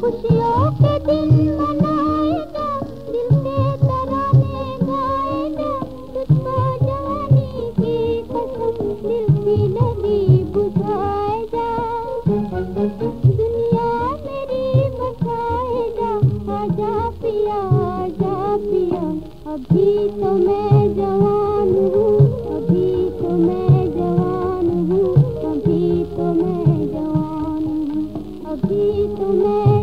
खुशियों के दिन अभी तो मैं जवान हूँ, अभी तो मैं जवान हूँ, अभी तो मैं जवान हूँ, अभी तो मैं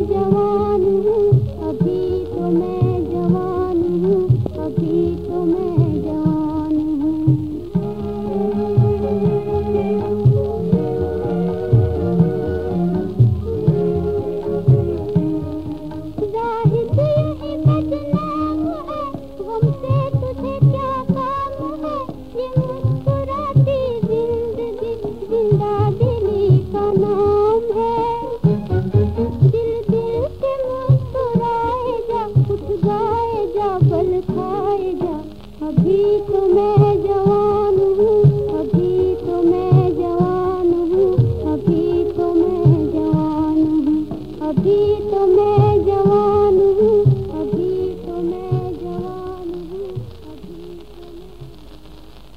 अभी तो